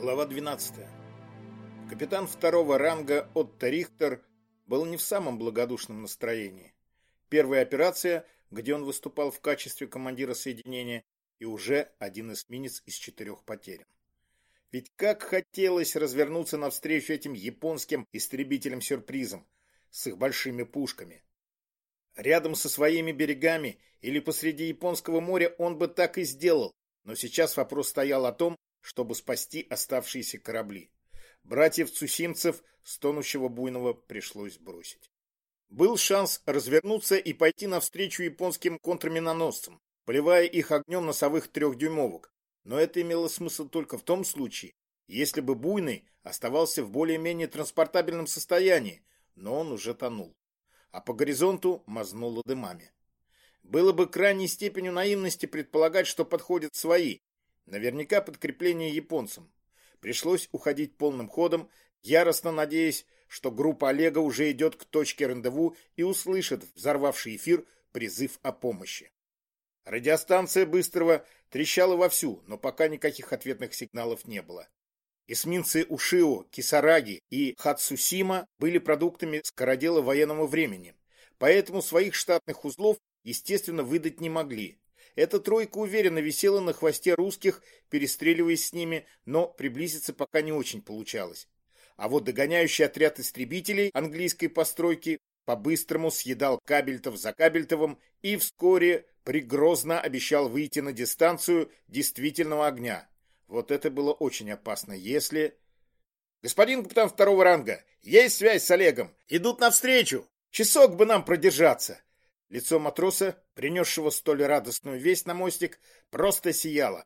Глава 12. Капитан второго ранга Отто Рихтер был не в самом благодушном настроении. Первая операция, где он выступал в качестве командира соединения, и уже один эсминец из четырех потерян. Ведь как хотелось развернуться навстречу этим японским истребителям-сюрпризам с их большими пушками. Рядом со своими берегами или посреди Японского моря он бы так и сделал, но сейчас вопрос стоял о том, чтобы спасти оставшиеся корабли. Братьев Цусимцев с тонущего буйного пришлось бросить. Был шанс развернуться и пойти навстречу японским контрминоносцам, поливая их огнем носовых трехдюймовок, но это имело смысл только в том случае, если бы буйный оставался в более-менее транспортабельном состоянии, но он уже тонул. А по горизонту мазнуло дымами. Было бы крайней степенью наивности предполагать, что подходят свои, Наверняка подкрепление японцам. Пришлось уходить полным ходом, яростно надеясь, что группа Олега уже идет к точке рандеву и услышит взорвавший эфир призыв о помощи. Радиостанция Быстрого трещала вовсю, но пока никаких ответных сигналов не было. Эсминцы Ушио, Кисараги и Хацусима были продуктами скородела военного времени, поэтому своих штатных узлов, естественно, выдать не могли. Эта тройка уверенно висела на хвосте русских, перестреливаясь с ними, но приблизиться пока не очень получалось. А вот догоняющий отряд истребителей английской постройки по-быстрому съедал Кабельтов за Кабельтовым и вскоре пригрозно обещал выйти на дистанцию действительного огня. Вот это было очень опасно, если... «Господин капитан второго ранга, есть связь с Олегом. Идут навстречу. Часок бы нам продержаться. Лицо матроса, принесшего столь радостную весть на мостик, просто сияло.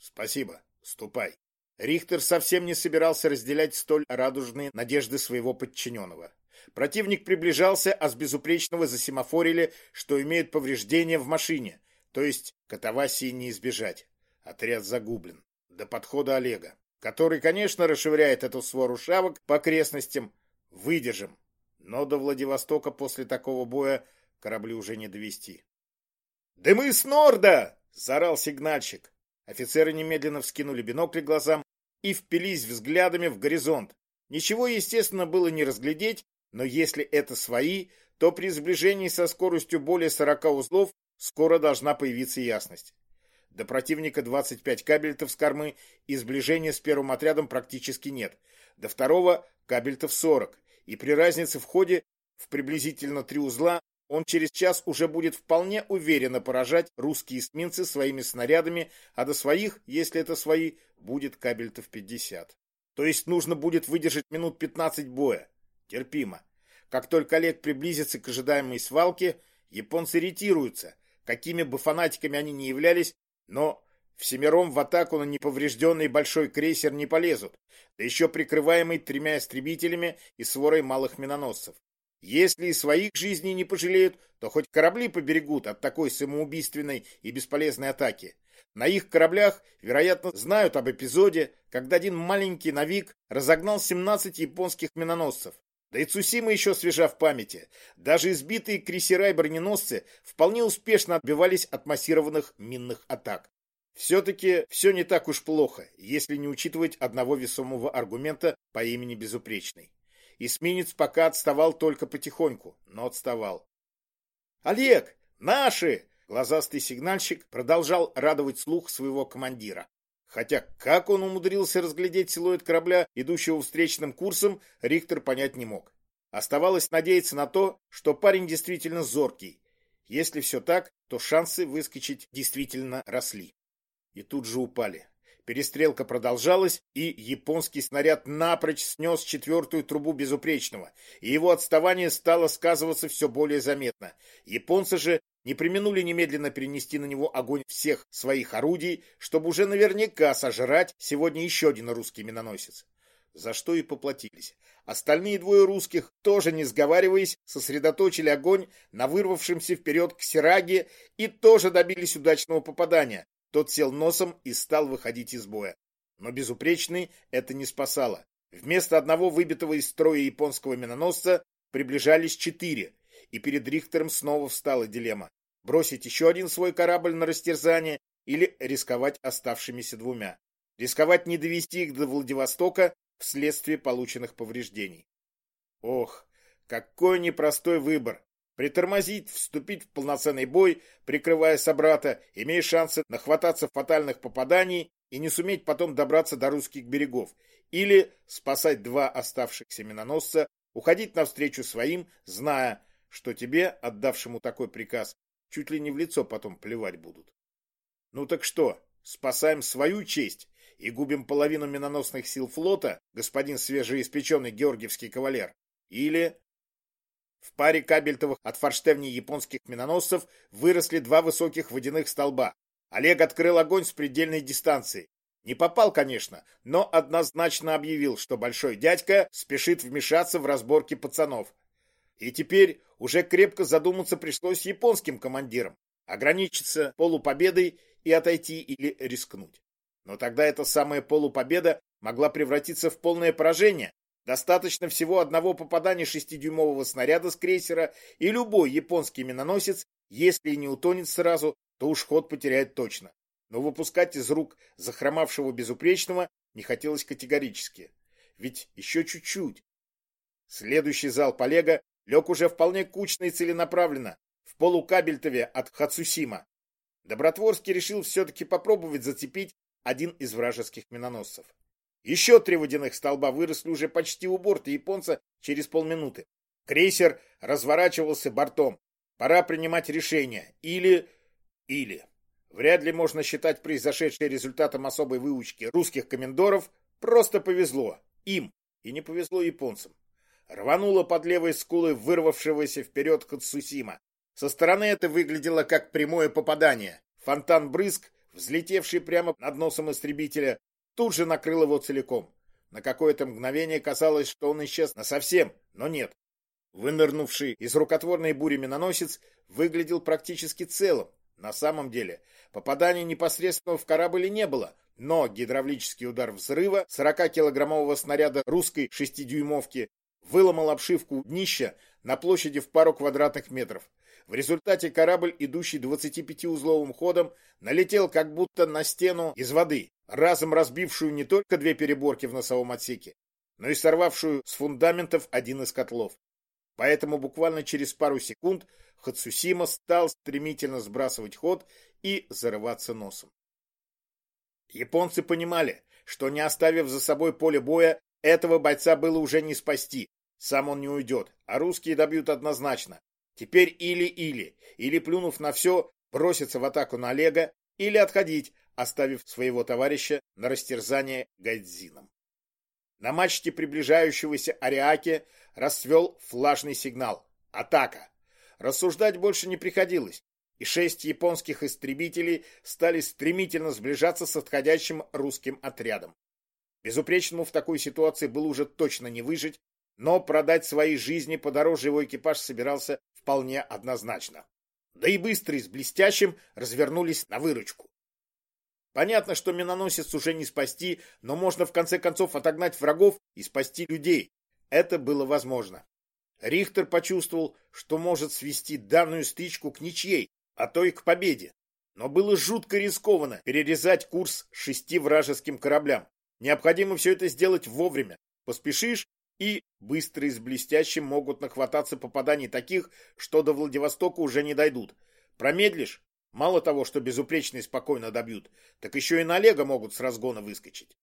«Спасибо. Ступай». Рихтер совсем не собирался разделять столь радужные надежды своего подчиненного. Противник приближался, а с безупречного засемафорили, что имеют повреждения в машине, то есть катавасии не избежать. Отряд загублен. До подхода Олега, который, конечно, расширяет эту свору шавок по окрестностям. Выдержим. Но до Владивостока после такого боя корабли уже не довести. «Дымы с норда!» — заорал сигнальщик. Офицеры немедленно вскинули бинокли глазам и впились взглядами в горизонт. Ничего, естественно, было не разглядеть, но если это свои, то при сближении со скоростью более 40 узлов скоро должна появиться ясность. До противника 25 кабельтов с кормы и сближения с первым отрядом практически нет. До второго кабельтов 40. И при разнице в ходе в приблизительно три узла он через час уже будет вполне уверенно поражать русские эсминцы своими снарядами, а до своих, если это свои, будет кабельтов 50. То есть нужно будет выдержать минут 15 боя. Терпимо. Как только Олег приблизится к ожидаемой свалке, японцы ретируются. Какими бы фанатиками они ни являлись, но всемиром в атаку на неповрежденный большой крейсер не полезут, да еще прикрываемый тремя истребителями и сворой малых миноносцев. Если и своих жизней не пожалеют, то хоть корабли поберегут от такой самоубийственной и бесполезной атаки. На их кораблях, вероятно, знают об эпизоде, когда один маленький навик разогнал 17 японских миноносцев. Да и Цусима еще свежа в памяти. Даже избитые крейсера и броненосцы вполне успешно отбивались от массированных минных атак. Все-таки все не так уж плохо, если не учитывать одного весомого аргумента по имени Безупречный. Эсминец пока отставал только потихоньку, но отставал. «Олег! Наши!» Глазастый сигнальщик продолжал радовать слух своего командира. Хотя как он умудрился разглядеть силуэт корабля, идущего встречным курсом, Рихтер понять не мог. Оставалось надеяться на то, что парень действительно зоркий. Если все так, то шансы выскочить действительно росли. И тут же упали. Перестрелка продолжалась, и японский снаряд напрочь снес четвертую трубу безупречного, и его отставание стало сказываться все более заметно. Японцы же не применули немедленно перенести на него огонь всех своих орудий, чтобы уже наверняка сожрать сегодня еще один русский миноносец. За что и поплатились. Остальные двое русских, тоже не сговариваясь, сосредоточили огонь на вырвавшемся вперед к Сираге и тоже добились удачного попадания, тот сел носом и стал выходить из боя. Но безупречный это не спасало. Вместо одного выбитого из строя японского миноносца приближались четыре, и перед Рихтером снова встала дилемма. Бросить еще один свой корабль на растерзание или рисковать оставшимися двумя. рисковать не довести их до Владивостока вследствие полученных повреждений. Ох, какой непростой выбор. Притормозить, вступить в полноценный бой, прикрывая собрата, имея шансы нахвататься фатальных попаданий и не суметь потом добраться до русских берегов, или спасать два оставшихся миноносца, уходить навстречу своим, зная, что тебе, отдавшему такой приказ, чуть ли не в лицо потом плевать будут. Ну так что, спасаем свою честь и губим половину миноносных сил флота, господин свежеиспеченный георгиевский кавалер, или... В паре кабельтовых от форштевней японских миноносцев выросли два высоких водяных столба. Олег открыл огонь с предельной дистанции. Не попал, конечно, но однозначно объявил, что большой дядька спешит вмешаться в разборки пацанов. И теперь уже крепко задуматься пришлось японским командирам. Ограничиться полупобедой и отойти или рискнуть. Но тогда эта самая полупобеда могла превратиться в полное поражение. Достаточно всего одного попадания шестидюймового снаряда с крейсера, и любой японский миноносец, если не утонет сразу, то уж ход потеряет точно. Но выпускать из рук захромавшего безупречного не хотелось категорически. Ведь еще чуть-чуть. Следующий зал Олега лег уже вполне кучно и целенаправленно, в полукабельтове от Хацусима. Добротворский решил все-таки попробовать зацепить один из вражеских миноносцев. Еще три водяных столба выросли уже почти у борта японца через полминуты. Крейсер разворачивался бортом. Пора принимать решение. Или... Или... Вряд ли можно считать произошедшее результатом особой выучки русских комендоров. Просто повезло. Им. И не повезло японцам. Рвануло под левой скулой вырвавшегося вперед Кацусима. Со стороны это выглядело как прямое попадание. Фонтан брызг, взлетевший прямо над носом истребителя, тут же накрыл его целиком. На какое-то мгновение казалось, что он исчез насовсем, но нет. Вынырнувший из рукотворной бури миноносец выглядел практически целым. На самом деле, попадания непосредственно в корабль не было, но гидравлический удар взрыва 40-килограммового снаряда русской шестидюймовки выломал обшивку днища на площади в пару квадратных метров. В результате корабль, идущий 25-узловым ходом, налетел как будто на стену из воды, разом разбившую не только две переборки в носовом отсеке, но и сорвавшую с фундаментов один из котлов. Поэтому буквально через пару секунд Хацусима стал стремительно сбрасывать ход и зарываться носом. Японцы понимали, что не оставив за собой поле боя, этого бойца было уже не спасти. Сам он не уйдет, а русские добьют однозначно. Теперь или-или, или, плюнув на все, броситься в атаку на Олега, или отходить, оставив своего товарища на растерзание гайдзином. На мачте приближающегося Ариаки расцвел флажный сигнал. Атака! Рассуждать больше не приходилось, и шесть японских истребителей стали стремительно сближаться с отходящим русским отрядом. Безупречному в такой ситуации было уже точно не выжить, но продать свои жизни подороже его экипаж собирался вполне однозначно. Да и быстрый с блестящим развернулись на выручку. Понятно, что миноносец уже не спасти, но можно в конце концов отогнать врагов и спасти людей. Это было возможно. Рихтер почувствовал, что может свести данную стычку к ничьей, а то и к победе. Но было жутко рискованно перерезать курс шести вражеским кораблям. Необходимо все это сделать вовремя. Поспешишь, и быстрые с блестящим могут нахвататься попаданий таких, что до Владивостока уже не дойдут. Промедлишь, мало того, что безупречные спокойно добьют, так еще и на Олега могут с разгона выскочить.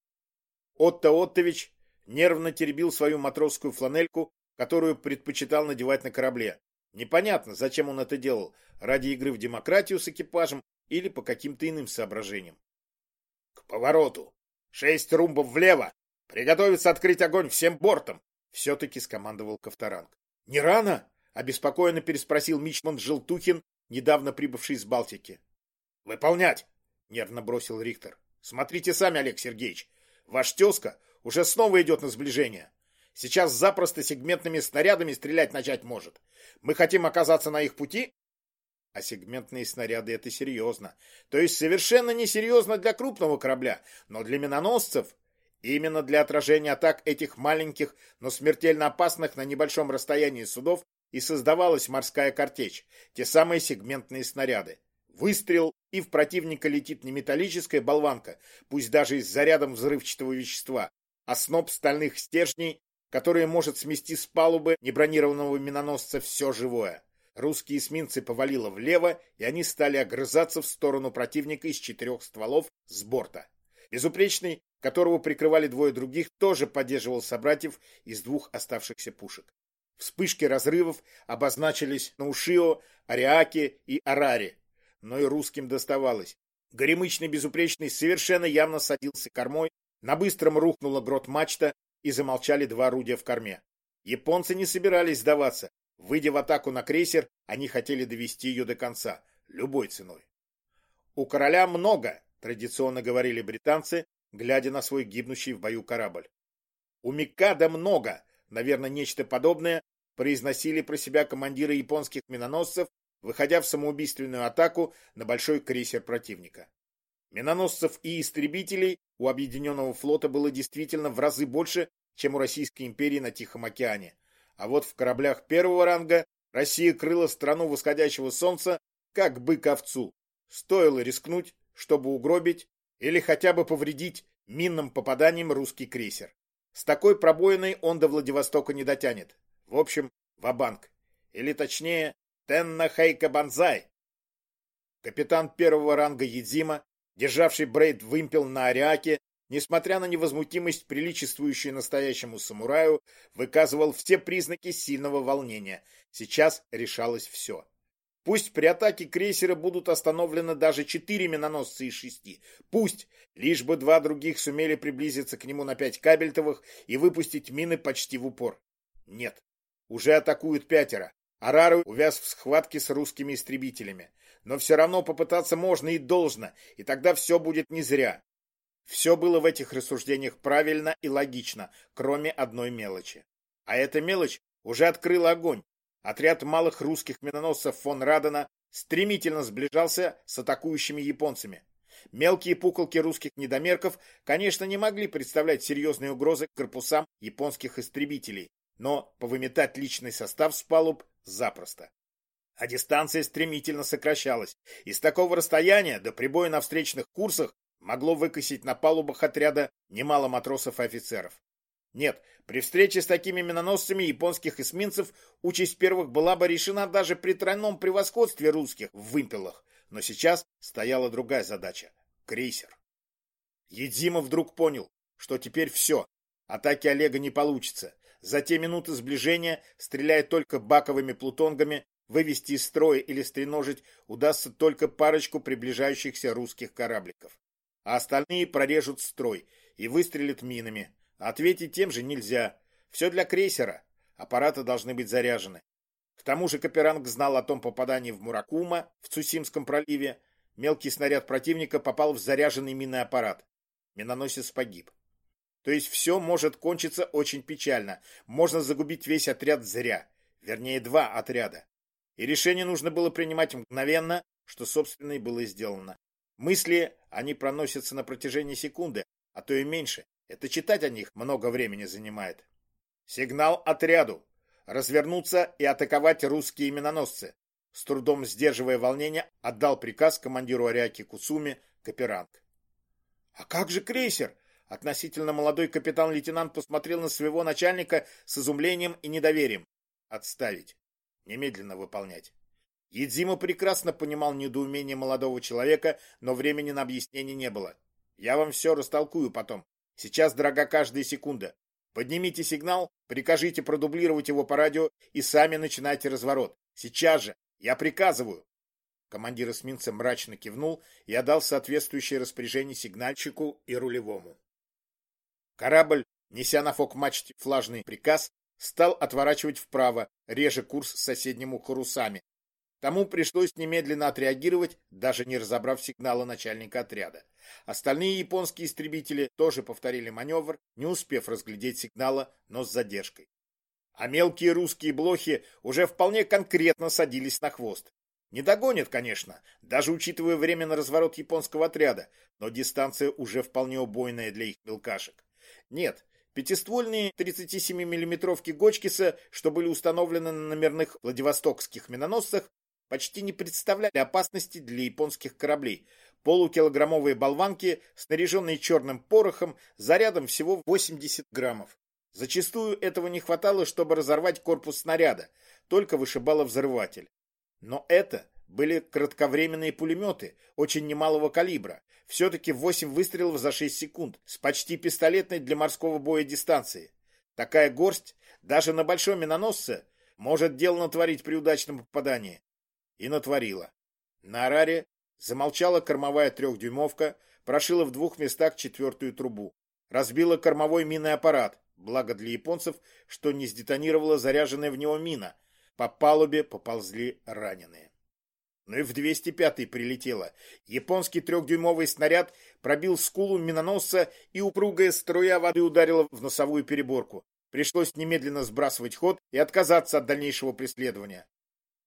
Отто Оттович нервно теребил свою матросскую фланельку, которую предпочитал надевать на корабле. Непонятно, зачем он это делал, ради игры в демократию с экипажем или по каким-то иным соображениям. К повороту. Шесть румбов влево, «Приготовиться открыть огонь всем бортом!» — все-таки скомандовал Ковторанг. «Не рано?» — обеспокоенно переспросил Мичман Желтухин, недавно прибывший из Балтики. «Выполнять!» — нервно бросил Рихтер. «Смотрите сами, Олег Сергеевич. Ваш тезка уже снова идет на сближение. Сейчас запросто сегментными снарядами стрелять начать может. Мы хотим оказаться на их пути?» А сегментные снаряды — это серьезно. То есть совершенно несерьезно для крупного корабля, но для миноносцев именно для отражения атак этих маленьких, но смертельно опасных на небольшом расстоянии судов и создавалась морская картечь, те самые сегментные снаряды. Выстрел, и в противника летит не металлическая болванка, пусть даже и с зарядом взрывчатого вещества, а сноп стальных стержней, которые может смести с палубы небронированного миноносца все живое. Русские эсминцы повалило влево, и они стали огрызаться в сторону противника из четырех стволов с борта. Безупречный, которого прикрывали двое других, тоже поддерживал собратьев из двух оставшихся пушек. Вспышки разрывов обозначились на Ушио, Ариаке и Араре, но и русским доставалось. Горемычный безупречный совершенно явно садился кормой, на быстром рухнула грот-мачта и замолчали два орудия в корме. Японцы не собирались сдаваться. Выйдя в атаку на крейсер, они хотели довести ее до конца, любой ценой. «У короля много», — традиционно говорили британцы, глядя на свой гибнущий в бою корабль. «У Микада много», наверное, нечто подобное, произносили про себя командиры японских миноносцев, выходя в самоубийственную атаку на большой крейсер противника. Миноносцев и истребителей у объединенного флота было действительно в разы больше, чем у Российской империи на Тихом океане. А вот в кораблях первого ранга Россия крыла страну восходящего солнца, как бык овцу. Стоило рискнуть, чтобы угробить или хотя бы повредить минным попаданием русский крейсер. С такой пробоиной он до Владивостока не дотянет. В общем, ва-банк. Или точнее, Тенна Хейка Банзай. Капитан первого ранга Едзима державший Брейд вымпел на Ариаке, несмотря на невозмутимость, приличествующую настоящему самураю, выказывал все признаки сильного волнения. Сейчас решалось все. Пусть при атаке крейсера будут остановлены даже четыре миноносца из шести. Пусть, лишь бы два других сумели приблизиться к нему на пять кабельтовых и выпустить мины почти в упор. Нет, уже атакуют пятеро. Арару увяз в схватке с русскими истребителями но все равно попытаться можно и должно, и тогда все будет не зря. Все было в этих рассуждениях правильно и логично, кроме одной мелочи. А эта мелочь уже открыла огонь. Отряд малых русских миноносцев фон Радена стремительно сближался с атакующими японцами. Мелкие пуколки русских недомерков, конечно, не могли представлять серьезные угрозы корпусам японских истребителей, но повыметать личный состав с палуб запросто а дистанция стремительно сокращалась. Из такого расстояния до прибоя на встречных курсах могло выкосить на палубах отряда немало матросов и офицеров. Нет, при встрече с такими миноносцами японских эсминцев участь первых была бы решена даже при тройном превосходстве русских в вымпелах. Но сейчас стояла другая задача — крейсер. Едзима вдруг понял, что теперь все, атаки Олега не получится. За те минуты сближения, стреляя только баковыми плутонгами, Вывести из строя или стреножить удастся только парочку приближающихся русских корабликов. А остальные прорежут строй и выстрелят минами. Ответить тем же нельзя. Все для крейсера. Аппараты должны быть заряжены. К тому же Каперанг знал о том попадании в Муракума в Цусимском проливе. Мелкий снаряд противника попал в заряженный минный аппарат. Миноносец погиб. То есть все может кончиться очень печально. Можно загубить весь отряд зря. Вернее, два отряда. И решение нужно было принимать мгновенно, что, собственно, и было сделано. Мысли, они проносятся на протяжении секунды, а то и меньше. Это читать о них много времени занимает. Сигнал отряду. Развернуться и атаковать русские миноносцы. С трудом сдерживая волнение, отдал приказ командиру Ариаки Куцуми Каперанг. «А как же крейсер?» Относительно молодой капитан-лейтенант посмотрел на своего начальника с изумлением и недоверием. «Отставить немедленно выполнять. Едзима прекрасно понимал недоумение молодого человека, но времени на объяснение не было. Я вам все растолкую потом. Сейчас дорога каждая секунда. Поднимите сигнал, прикажите продублировать его по радио и сами начинайте разворот. Сейчас же. Я приказываю. Командир эсминца мрачно кивнул и отдал соответствующее распоряжение сигнальщику и рулевому. Корабль, неся на фок-мачте флажный приказ, стал отворачивать вправо, реже курс с соседним парусами. Тому пришлось немедленно отреагировать, даже не разобрав сигнала начальника отряда. Остальные японские истребители тоже повторили маневр, не успев разглядеть сигнала, но с задержкой. А мелкие русские блохи уже вполне конкретно садились на хвост. Не догонят, конечно, даже учитывая время на разворот японского отряда, но дистанция уже вполне убойная для их мелкашек. Нет, Пятиствольные 37 миллиметровки Гочкиса, что были установлены на номерных владивостокских миноносцах, почти не представляли опасности для японских кораблей. Полукилограммовые болванки, снаряженные черным порохом, зарядом всего 80 граммов. Зачастую этого не хватало, чтобы разорвать корпус снаряда, только вышибало взрыватель. Но это были кратковременные пулеметы, очень немалого калибра. Все-таки 8 выстрелов за 6 секунд, с почти пистолетной для морского боя дистанции. Такая горсть, даже на большом миноносце, может дело натворить при удачном попадании. И натворила. На Араре замолчала кормовая трехдюймовка, прошила в двух местах четвертую трубу. Разбила кормовой минный аппарат, благо для японцев, что не сдетонировала заряженная в него мина. По палубе поползли раненые. Ну и в 205-й прилетело. Японский трехдюймовый снаряд пробил скулу миноносца, и упругая струя воды ударила в носовую переборку. Пришлось немедленно сбрасывать ход и отказаться от дальнейшего преследования.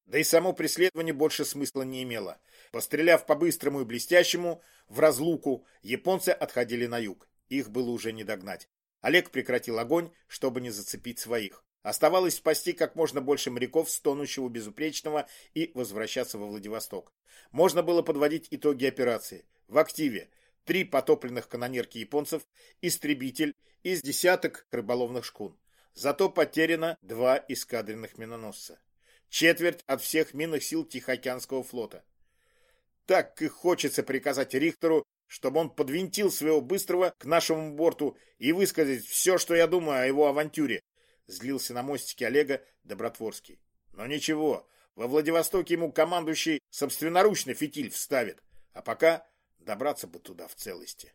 Да и само преследование больше смысла не имело. Постреляв по-быстрому и блестящему, в разлуку, японцы отходили на юг. Их было уже не догнать. Олег прекратил огонь, чтобы не зацепить своих. Оставалось спасти как можно больше моряков с тонущего безупречного и возвращаться во Владивосток. Можно было подводить итоги операции. В активе три потопленных канонерки японцев, истребитель из десяток рыболовных шкун. Зато потеряно два эскадренных миноносца. Четверть от всех минных сил Тихоокеанского флота. Так и хочется приказать Рихтеру, чтобы он подвинтил своего быстрого к нашему борту и высказать все, что я думаю о его авантюре. Злился на мостике Олега Добротворский. Но ничего, во Владивостоке ему командующий собственноручно фитиль вставит. А пока добраться бы туда в целости.